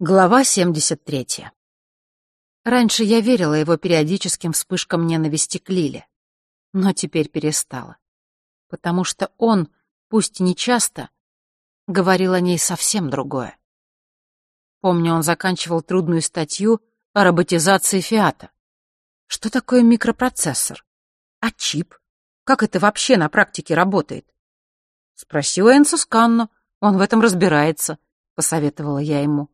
Глава 73. Раньше я верила его периодическим вспышкам ненависти к Лиле, но теперь перестала. Потому что он, пусть и не часто, говорил о ней совсем другое. Помню, он заканчивал трудную статью о роботизации Фиата. Что такое микропроцессор? А чип? Как это вообще на практике работает? Спроси у Энсо Сканно, он в этом разбирается, посоветовала я ему.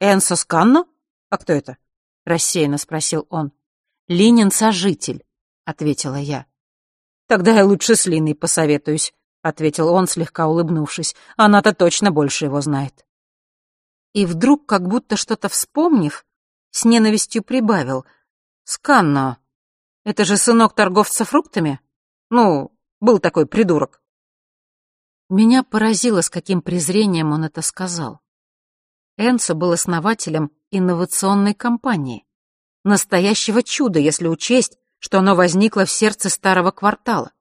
«Энсо Сканно? А кто это?» — рассеянно спросил он. «Линин сожитель», — ответила я. «Тогда я лучше с Линой посоветуюсь», — ответил он, слегка улыбнувшись. «Она-то точно больше его знает». И вдруг, как будто что-то вспомнив, с ненавистью прибавил. «Сканно. Это же сынок торговца фруктами? Ну, был такой придурок». Меня поразило, с каким презрением он это сказал. Энсо был основателем инновационной компании. Настоящего чуда, если учесть, что оно возникло в сердце старого квартала.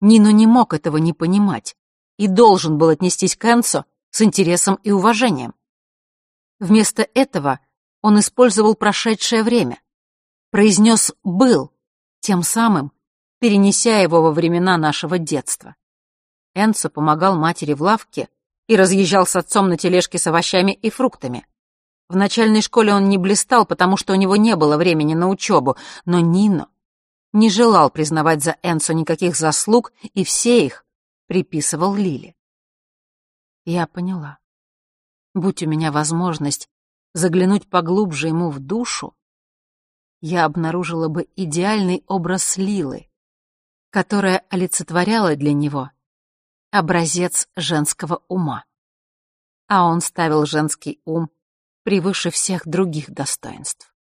Нино не мог этого не понимать и должен был отнестись к Энсо с интересом и уважением. Вместо этого он использовал прошедшее время, произнес «был», тем самым перенеся его во времена нашего детства. Энсо помогал матери в лавке и разъезжал с отцом на тележке с овощами и фруктами. В начальной школе он не блистал, потому что у него не было времени на учебу, но Нино не желал признавать за Энсо никаких заслуг, и все их приписывал Лиле. Я поняла. Будь у меня возможность заглянуть поглубже ему в душу, я обнаружила бы идеальный образ Лилы, которая олицетворяла для него образец женского ума. А он ставил женский ум превыше всех других достоинств.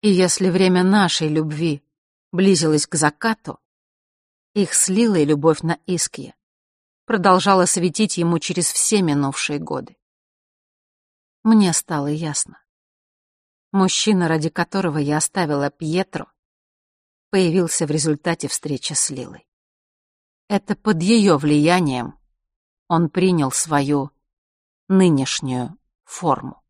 И если время нашей любви близилось к закату, их слила и любовь на Искье продолжала светить ему через все минувшие годы. Мне стало ясно. Мужчина, ради которого я оставила Пьетро, появился в результате встречи с Лилой. Это под ее влиянием он принял свою нынешнюю форму.